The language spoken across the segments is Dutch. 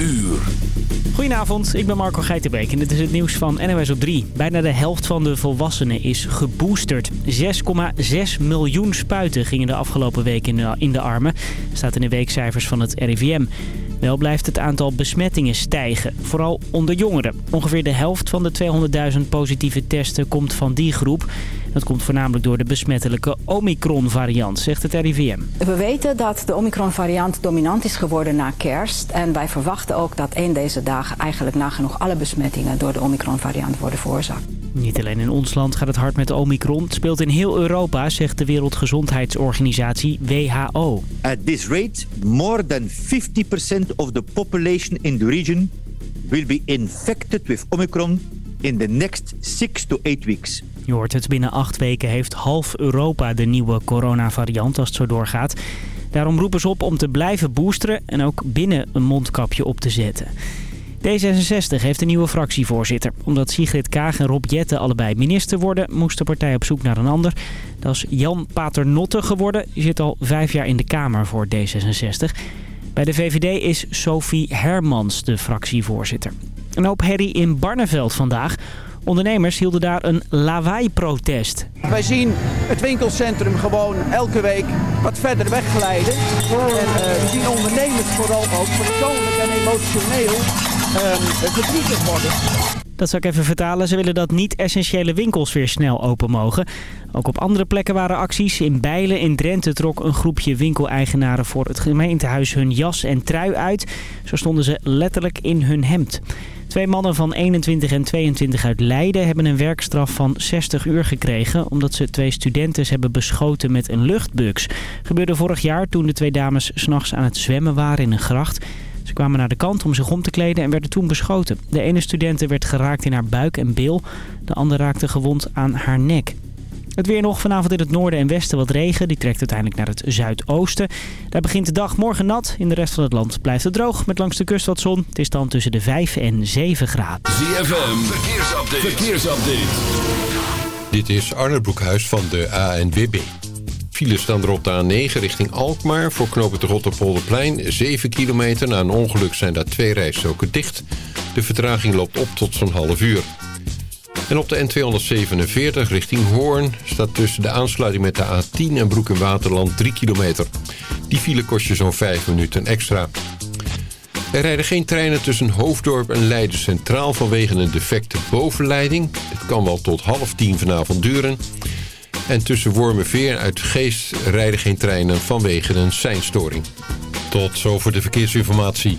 uur. Goedenavond, ik ben Marco Geitenbeek en dit is het nieuws van NOS op 3. Bijna de helft van de volwassenen is geboosterd. 6,6 miljoen spuiten gingen de afgelopen week in de, in de armen. staat in de weekcijfers van het RIVM. Wel blijft het aantal besmettingen stijgen, vooral onder jongeren. Ongeveer de helft van de 200.000 positieve testen komt van die groep. Dat komt voornamelijk door de besmettelijke Omicron-variant, zegt het RIVM. We weten dat de Omicron-variant dominant is geworden na kerst. En wij verwachten ook dat een deze dagen eigenlijk nagenoeg alle besmettingen door de Omicron-variant worden veroorzaakt. Niet alleen in ons land gaat het hard met de Omicron. Het speelt in heel Europa, zegt de Wereldgezondheidsorganisatie WHO. At this rate, more than 50% of the population in the region will be infected with Omicron in the next 6 to 8 weeks. Je hoort het, binnen acht weken heeft half Europa de nieuwe coronavariant als het zo doorgaat. Daarom roepen ze op om te blijven boosteren en ook binnen een mondkapje op te zetten. D66 heeft een nieuwe fractievoorzitter. Omdat Sigrid Kaag en Rob Jette allebei minister worden, moest de partij op zoek naar een ander. Dat is Jan Paternotte geworden. Die zit al vijf jaar in de Kamer voor D66. Bij de VVD is Sophie Hermans de fractievoorzitter. Een hoop herrie in Barneveld vandaag. Ondernemers hielden daar een lawaai-protest. Wij zien het winkelcentrum gewoon elke week wat verder wegglijden. En uh, we zien ondernemers vooral ook persoonlijk en emotioneel uh, verdrietig worden. Dat zal ik even vertalen. Ze willen dat niet-essentiële winkels weer snel open mogen. Ook op andere plekken waren acties. In Bijlen in Drenthe trok een groepje winkeleigenaren voor het gemeentehuis hun jas en trui uit. Zo stonden ze letterlijk in hun hemd. Twee mannen van 21 en 22 uit Leiden hebben een werkstraf van 60 uur gekregen... omdat ze twee studenten hebben beschoten met een luchtbugs. Gebeurde vorig jaar toen de twee dames s'nachts aan het zwemmen waren in een gracht. Ze kwamen naar de kant om zich om te kleden en werden toen beschoten. De ene studente werd geraakt in haar buik en bil. De andere raakte gewond aan haar nek. Het weer nog vanavond in het noorden en westen wat regen. Die trekt uiteindelijk naar het zuidoosten. Daar begint de dag morgen nat. In de rest van het land blijft het droog met langs de kust wat zon. Het is dan tussen de 5 en 7 graden. ZFM, verkeersupdate. verkeersupdate. Dit is Arne Broekhuis van de ANWB. Files staan er op de A9 richting Alkmaar. Voor knopen de Rotterpolderplein 7 kilometer. Na een ongeluk zijn daar twee rijstroken dicht. De vertraging loopt op tot zo'n half uur. En op de N247 richting Hoorn staat tussen de aansluiting met de A10 en Broek in Waterland 3 kilometer. Die file kost je zo'n 5 minuten extra. Er rijden geen treinen tussen Hoofddorp en Leiden Centraal vanwege een defecte bovenleiding. Het kan wel tot half tien vanavond duren. En tussen Wormerveer en uit Geest rijden geen treinen vanwege een seinstoring. Tot zover de verkeersinformatie.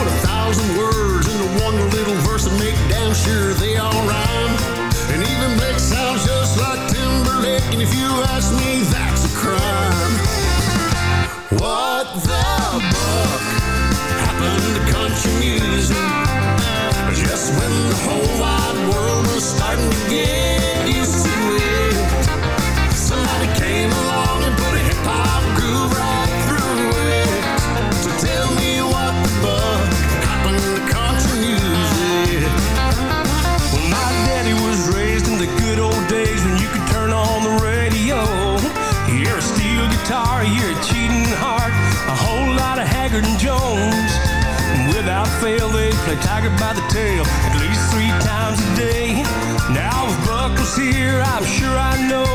Put a thousand words into one little verse and make damn sure they all rhyme. And even Blake sounds just like Timberlake, and if you ask me, that's a crime. What the fuck happened to country music? Just when the whole wide world was starting to get used to it, somebody came along and a tiger by the tail at least three times a day. Now if Buck was here, I'm sure I know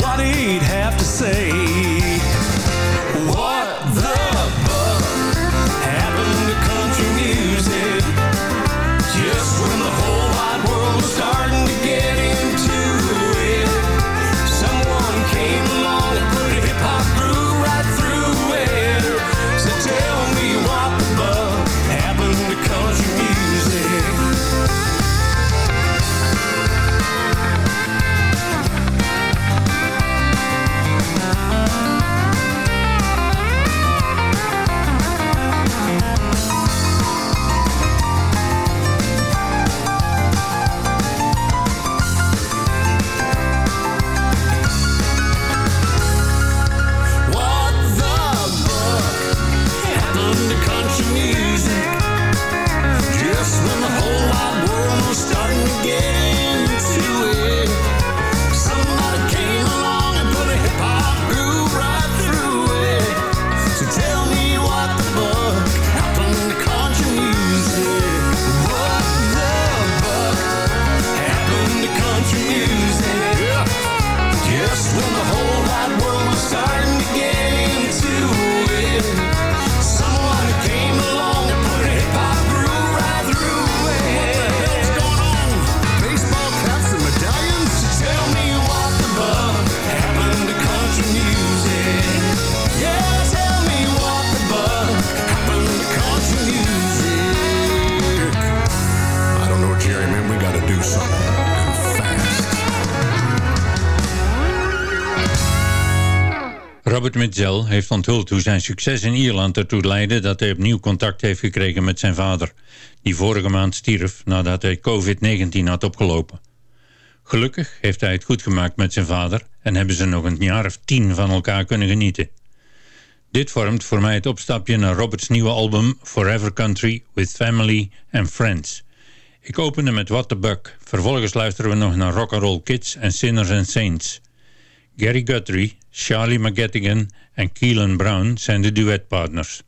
what he'd have to say. heeft onthuld hoe zijn succes in Ierland ertoe leidde dat hij opnieuw contact heeft gekregen met zijn vader, die vorige maand stierf nadat hij COVID-19 had opgelopen. Gelukkig heeft hij het goed gemaakt met zijn vader en hebben ze nog een jaar of tien van elkaar kunnen genieten. Dit vormt voor mij het opstapje naar Roberts nieuwe album Forever Country with Family and Friends. Ik opende met What the Buck, vervolgens luisteren we nog naar Rock and Roll Kids en Sinners and Saints... Gary Guthrie, Charlie McGettigan en Keelan Brown zijn de duetpartners.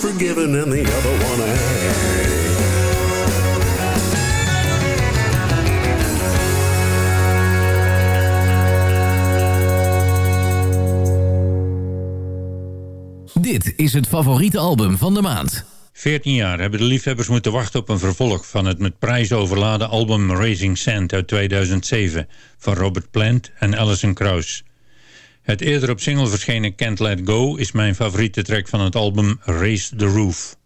forgiven and the other one eh? Dit is het favoriete album van de maand. 14 jaar hebben de liefhebbers moeten wachten op een vervolg van het met prijs overladen album Raising Sand uit 2007 van Robert Plant en Alison Krauss. Het eerder op single verschenen Can't Let Go is mijn favoriete track van het album 'Race the Roof.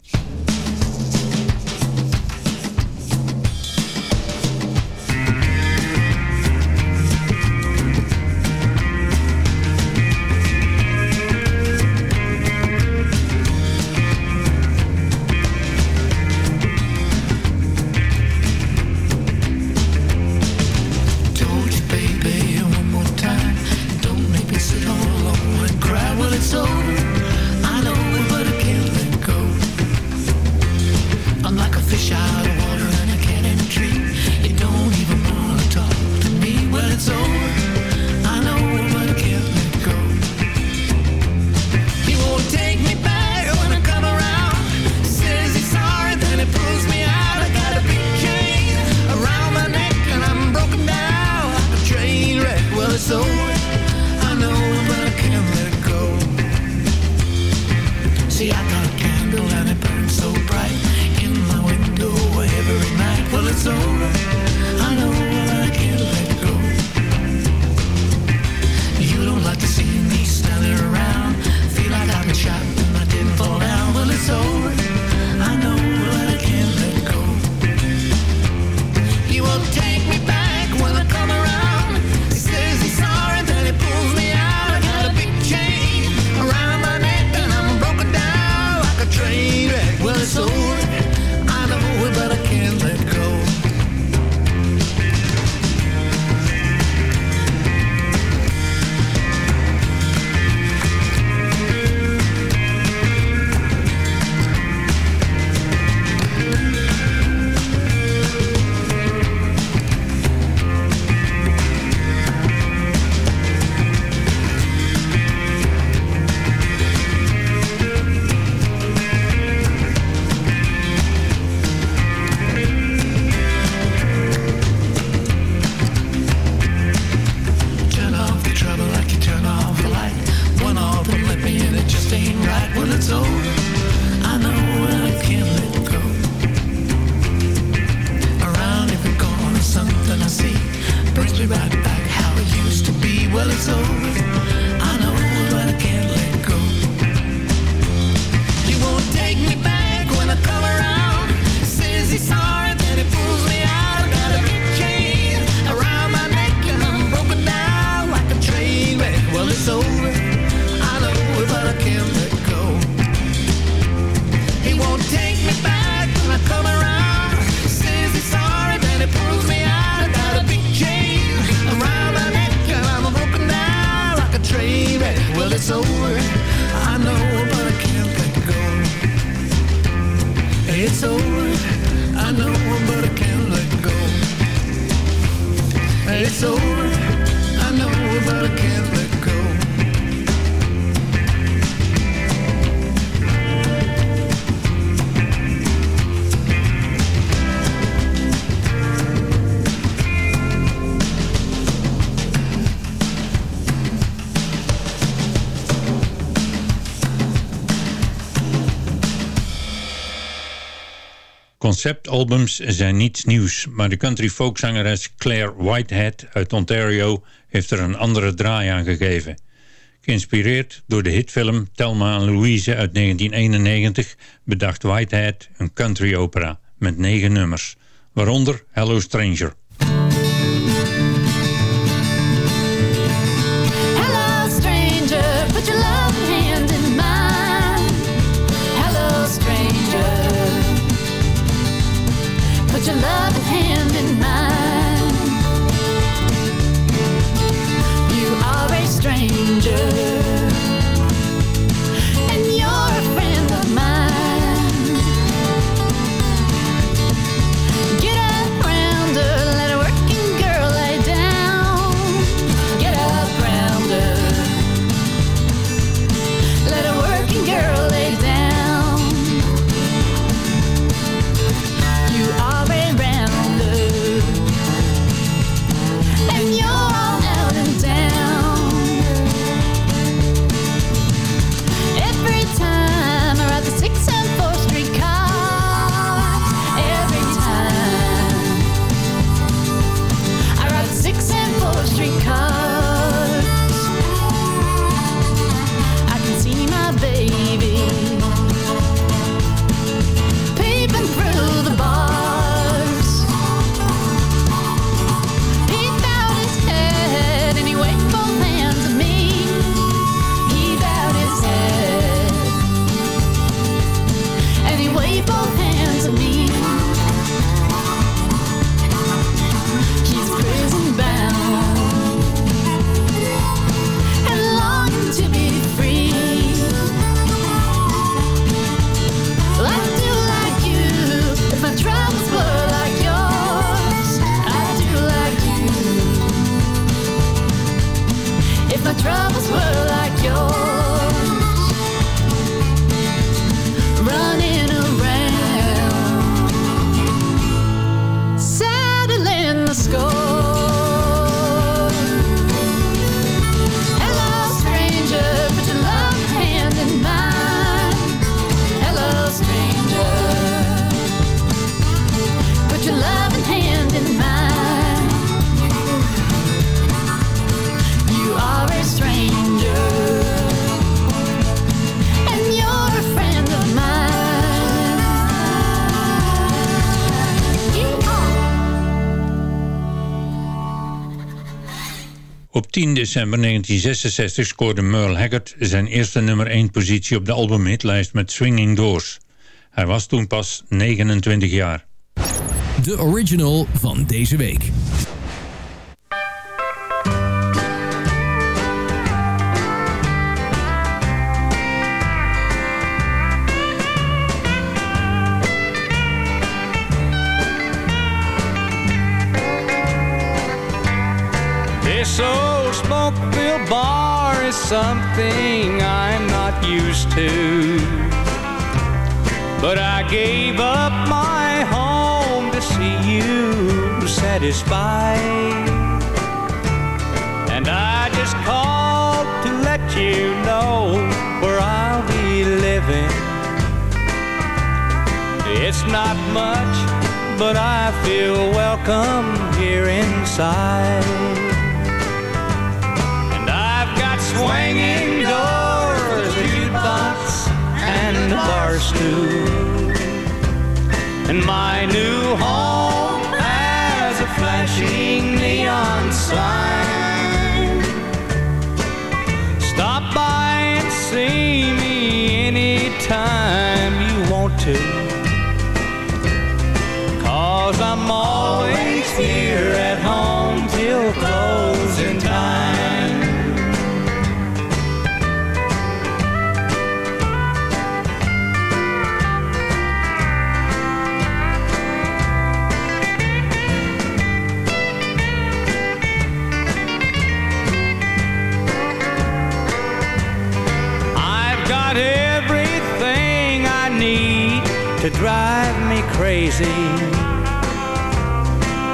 Conceptalbums zijn niets nieuws, maar de country folkzangeres Claire Whitehead uit Ontario heeft er een andere draai aan gegeven. Geïnspireerd door de hitfilm Thelma en Louise uit 1991 bedacht Whitehead een country opera met negen nummers, waaronder Hello Stranger. December 1966 scoorde Merle Haggard zijn eerste nummer 1 positie op de albumhitlijst met Swinging Doors. Hij was toen pas 29 jaar. De original van deze week. Old smoke-filled bar is something I'm not used to. But I gave up my home to see you satisfied. And I just called to let you know where I'll be living. It's not much, but I feel welcome here inside. Swinging doors, a jukebox, and a bar stool. And my new home has a flashing neon sign. Stop by and see me anytime you want to. Crazy.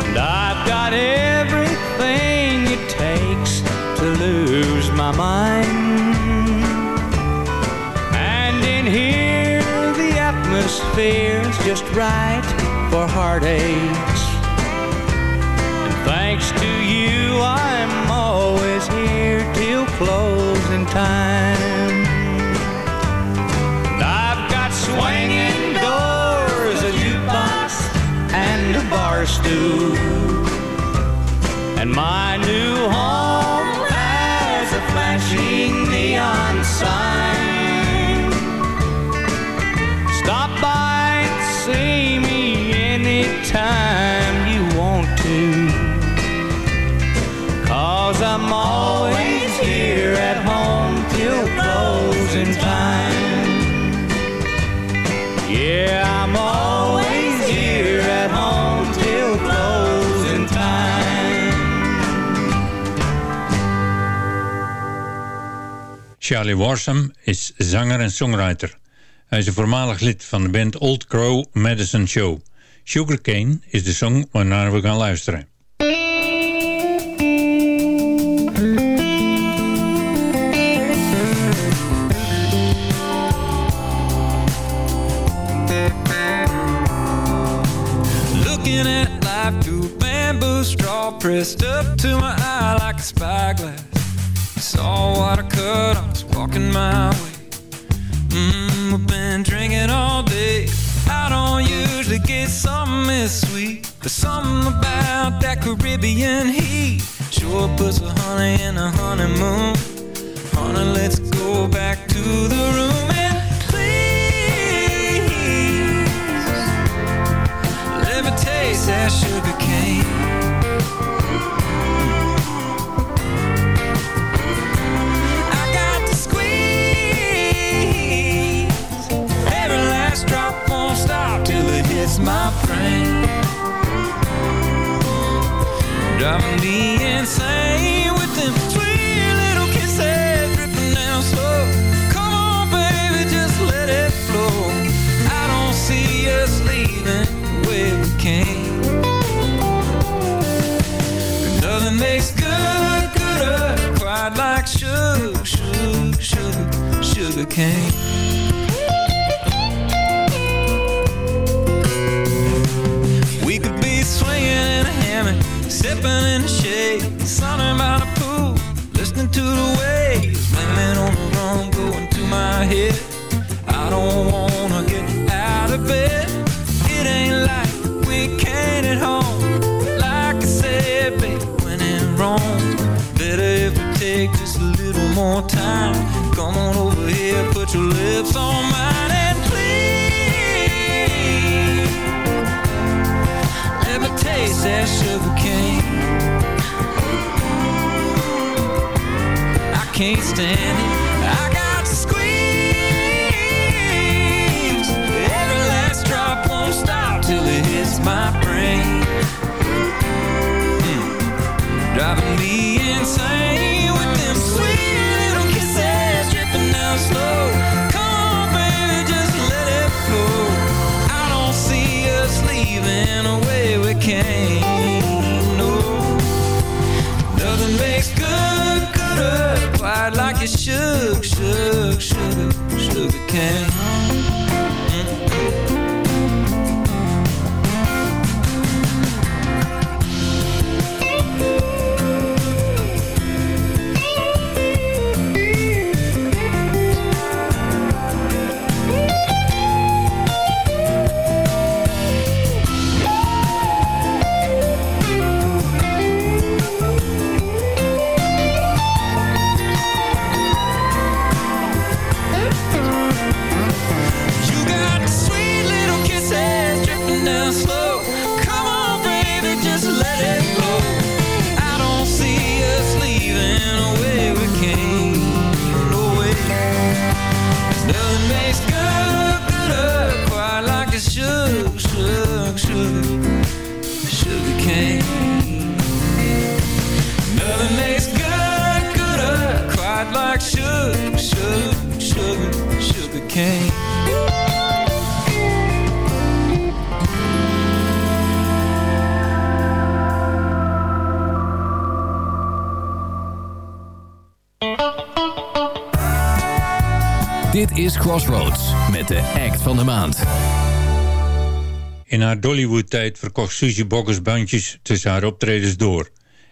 And I've got everything it takes to lose my mind. And in here, the atmosphere's just right for heartaches. And thanks to you, I'm always here till closing time. Charlie Warsam is zanger en songwriter. Hij is een voormalig lid van de band Old Crow Madison Show. Sugarcane is de song waarnaar we gaan luisteren. Looking at life through bamboo straw pressed up to my eye like a. Saw what I could, I was walking my way. Mmm, I've been drinking all day. I don't usually get something this sweet, but something about that Caribbean heat sure puts a honey in a honeymoon. Honey, let's go back to the room and please let me taste that sugar cane. My brain. Driving me insane with them sweet little kisses dripping down slow. Come on, baby, just let it flow. I don't see us leaving the way we came. Nothing makes good, gooder, uh, quite like sugar, sugar, sugar, sugar cane. Sipping in the shade, sunning by the pool, listening to the waves, blaming on the rum going to my head. I don't wanna get out of bed. It ain't like we can't at home. Like I said, babe, when in Rome, better if we take just a little more time. Come on over here, put your lips on mine that sugar cane. I can't stand it. I got to squeeze. Every last drop won't stop till it hits my brain. Mm. Driving me insane with them sweet little kisses dripping down slow. Came. No, nothing makes good, gooder, quite like it should, should, sugar, sugar cane. de act van de maand. In haar Dollywood-tijd verkocht Suzy Boggers bandjes tussen haar optredens door.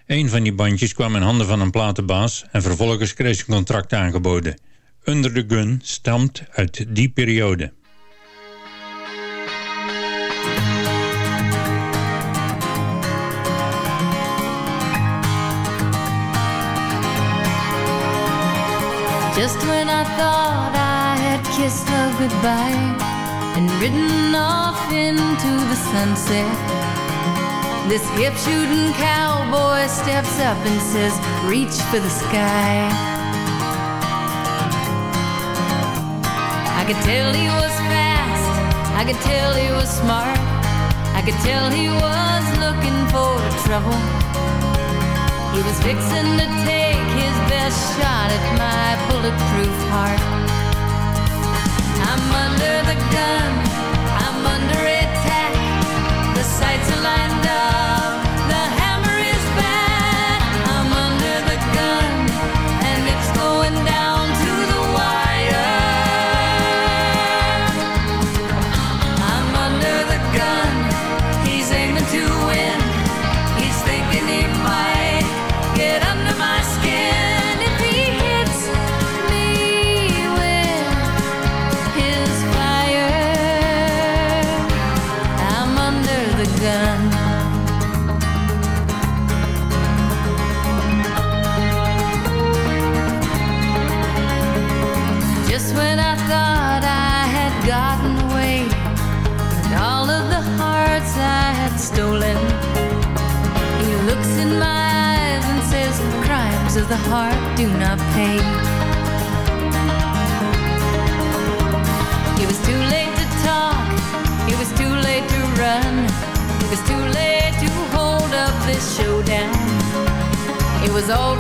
Een van die bandjes kwam in handen van een platenbaas en vervolgens kreeg ze een contract aangeboden. Under the Gun stamt uit die periode. Just when I thought kissed her goodbye and ridden off into the sunset. This hip shooting cowboy steps up and says, Reach for the sky. I could tell he was fast, I could tell he was smart, I could tell he was looking for trouble. He was fixing to take his best shot at my bulletproof heart. I'm under the gun. I'm under attack. was old.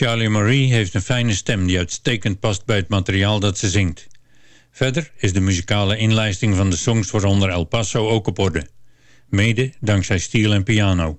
Charlie Marie heeft een fijne stem die uitstekend past bij het materiaal dat ze zingt. Verder is de muzikale inleiding van de songs voor onder El Paso ook op orde. Mede dankzij stiel en piano.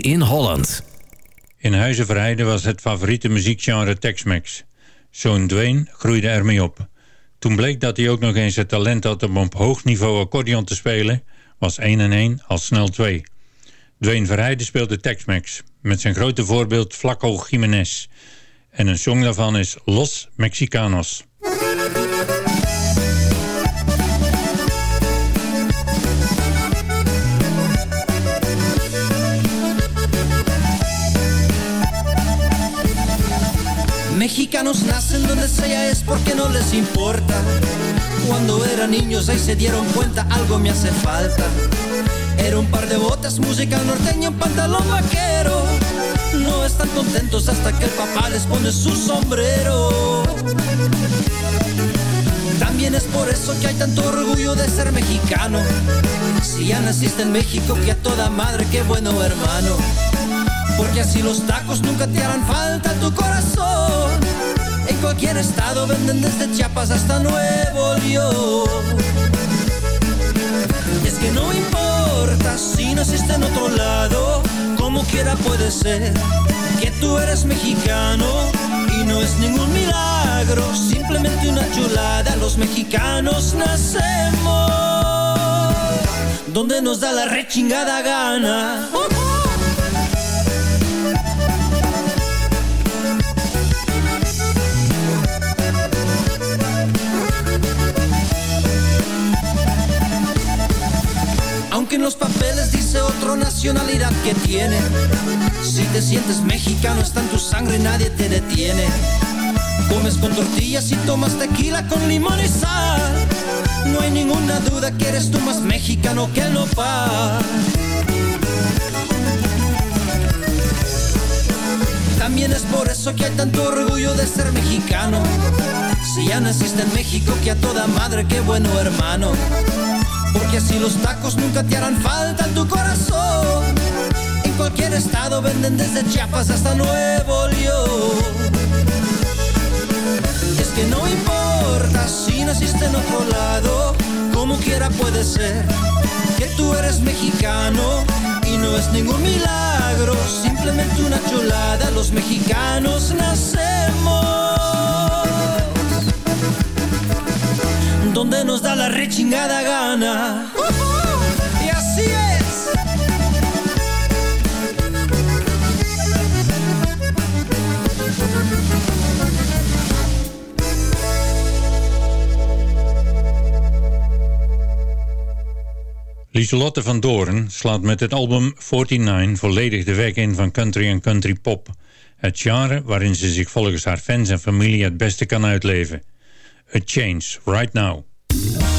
In Holland. In Huizenverheide was het favoriete muziekgenre Tex-Mex. Zoon Dwayne groeide ermee op. Toen bleek dat hij ook nog eens het talent had om op hoog niveau accordeon te spelen, was 1 en 1 al snel 2. Dwayne Verheide speelde Tex-Mex, met zijn grote voorbeeld Flaco Jiménez. En een song daarvan is Los Mexicanos. Mexicanos nacen donde sea es porque no les importa. Cuando eran niños ahí se dieron cuenta algo me hace falta. Era un par de botas, música norteña, un pantalón vaquero. No están contentos hasta que el papá les pone su sombrero. También es por eso que hay tanto orgullo de ser mexicano. Si ya naciste en México, que a toda madre, qué bueno hermano. Porque así los tacos nunca te harán falta tu corazón. En cualquier estado venden desde Chiapas hasta Nuevo León. Es que no importa si naciste en otro lado, como quiera puede ser que tú eres mexicano y no es ningún milagro, simplemente una chulada. Los mexicanos nacemos donde nos da la rechingada gana. Los papeles dice otra nacionalidad que tiene. Si te sientes mexicano, está en tu sangre, nadie te detiene. Comes con tortillas y tomas tequila con limón y sal. No hay ninguna duda que eres tú más mexicano que el nopal. También es por eso que hay tanto orgullo de ser mexicano. Si ya naciste en México, que a toda madre, qué bueno hermano. Porque así los tacos nunca te harán falta en tu corazón. En cualquier estado venden desde Chiapas hasta Nuevo León. Es que no importa si naciste en otro lado, como quiera puede ser que tú eres mexicano y no es ningún milagro, simplemente una chulada. Los mexicanos nacemos donde nos da la rechingada gana. Y así es. Lieselotte van Doorn slaat met het album 49 volledig de weg in van country en country pop. Het genre waarin ze zich volgens haar fans en familie het beste kan uitleven. A Change, Right Now. Yeah.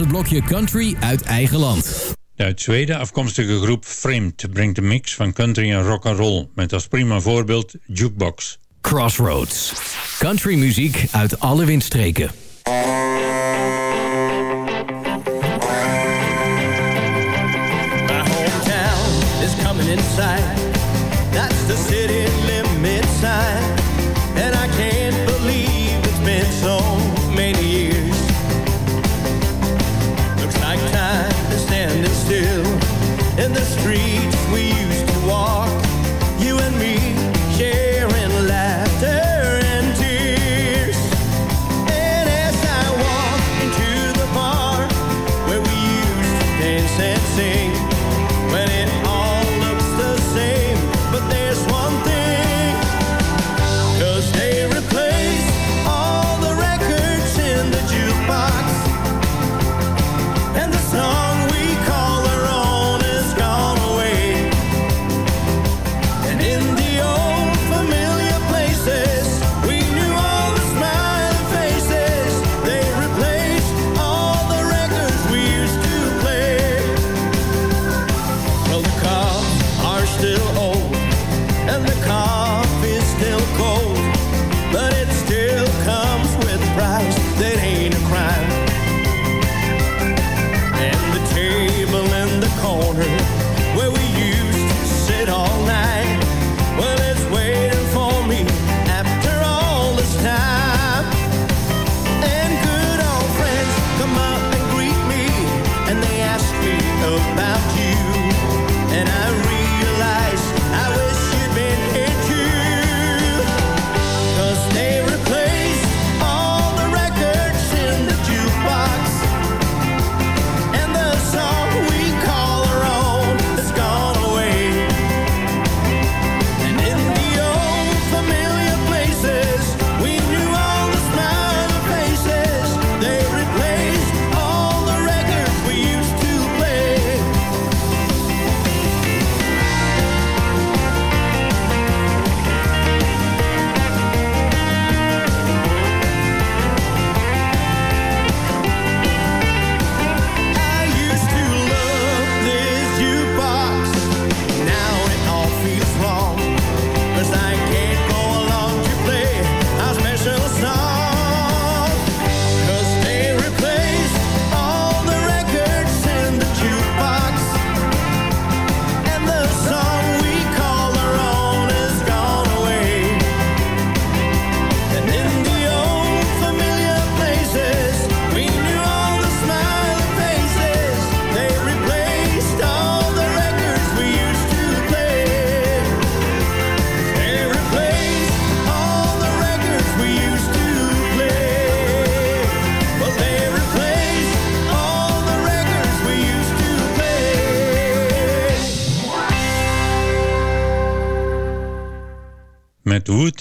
het blokje country uit eigen land. De uit Zweden afkomstige groep Framed brengt een mix van country en rock and roll met als prima voorbeeld Jukebox. Crossroads. Country muziek uit alle windstreken.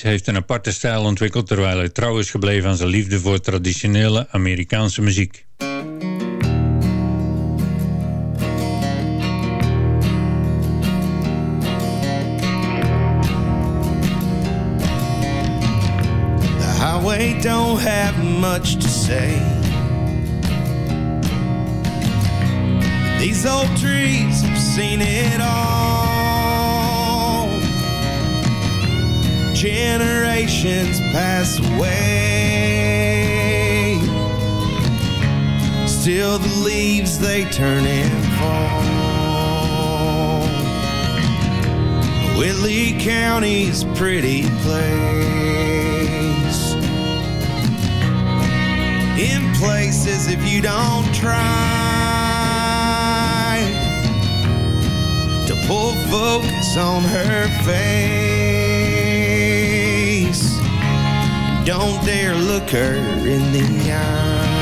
Heeft een aparte stijl ontwikkeld terwijl hij trouw is gebleven aan zijn liefde voor traditionele Amerikaanse muziek. The highway don't have much to say. These old trees have seen it all. generations pass away. Still the leaves they turn and fall. Whitley County's pretty place. In places if you don't try to pull focus on her face. Don't dare look her in the eye.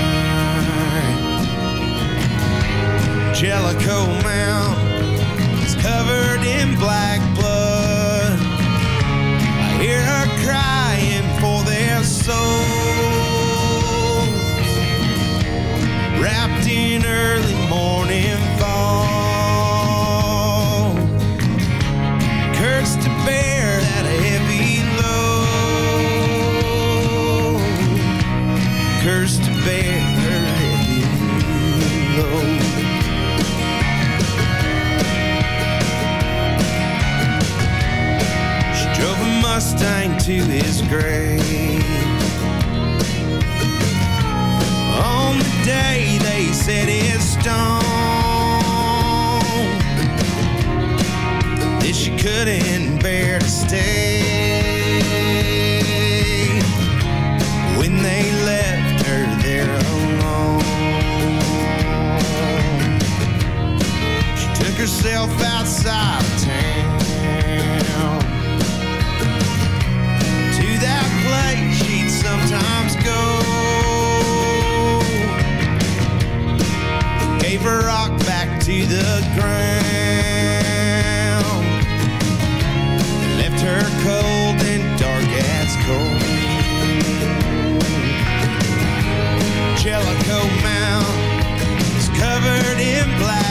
Jellicoe Mountain is covered in black blood. I hear her crying for their souls, Wrapped in early morning low. She drove a Mustang to his grave. On the day they set his stone, that she couldn't bear to stay. Herself outside of town to that place she'd sometimes go. Gave her rock back to the ground. Left her cold and dark as coal. Jellicoe Mountain is covered in black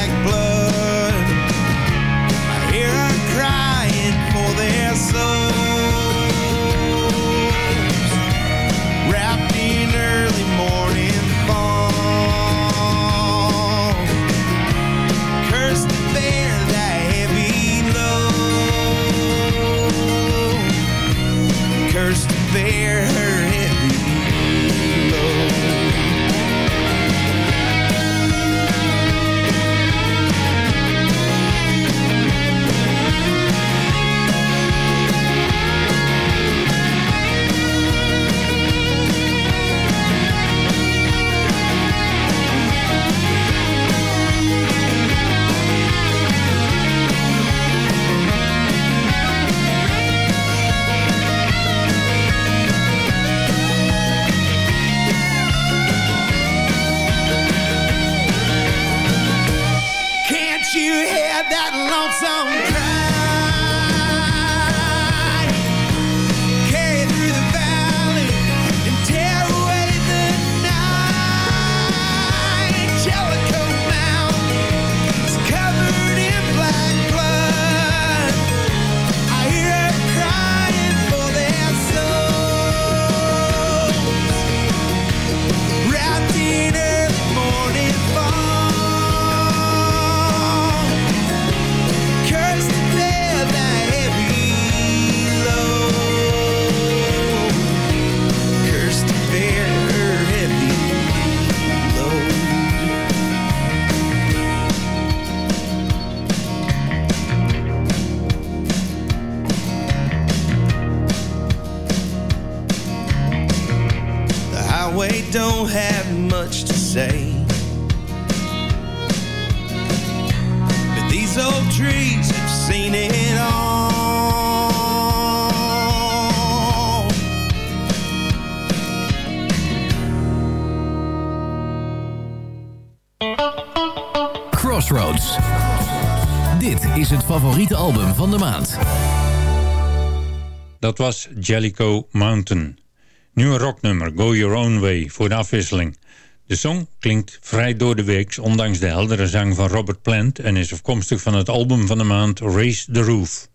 right. Crossroads. Dit is het favoriete album van de maand. Dat was Jellicoe Mountain. Nu een rocknummer, Go Your Own Way, voor de afwisseling. De song klinkt vrij door de weeks, ondanks de heldere zang van Robert Plant... en is afkomstig van het album van de maand Raise the Roof.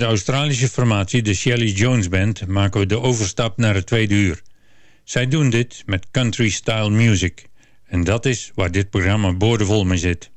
Met de Australische formatie de Shelley Jones Band maken we de overstap naar het tweede uur. Zij doen dit met country-style music. En dat is waar dit programma boordevol mee zit.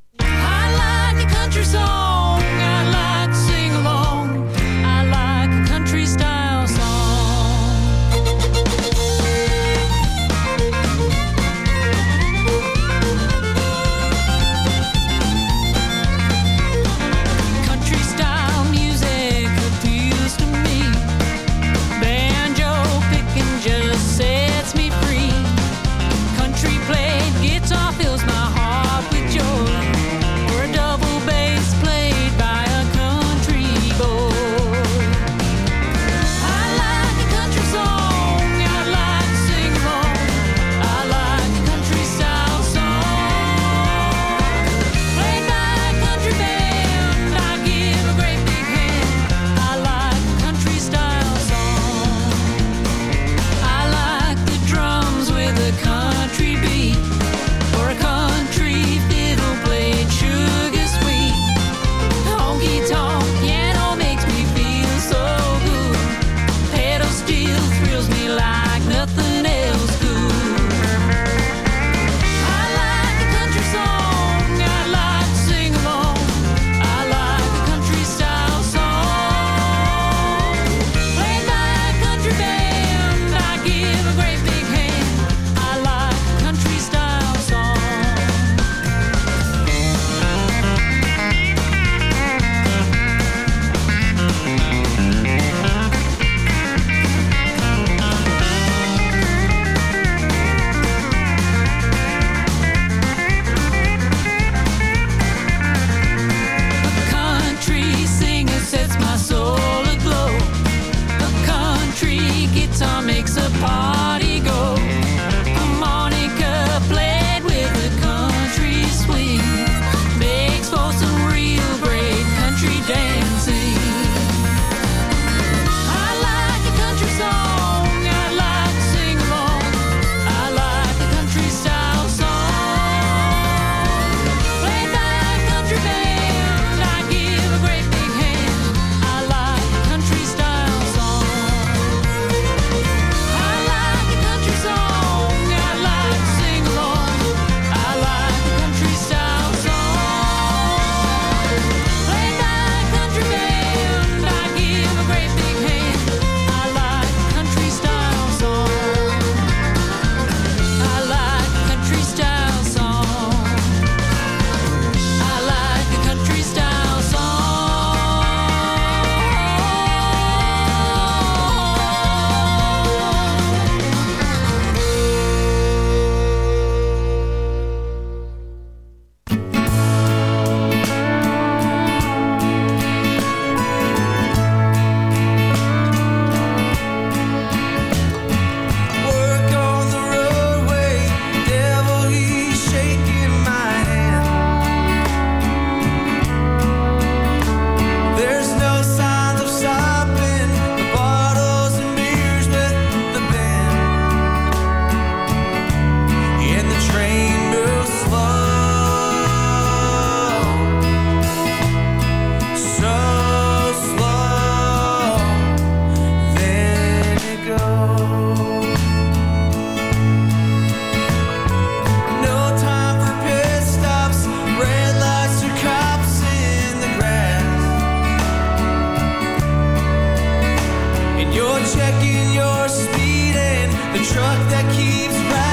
You're checking your speed and the truck that keeps riding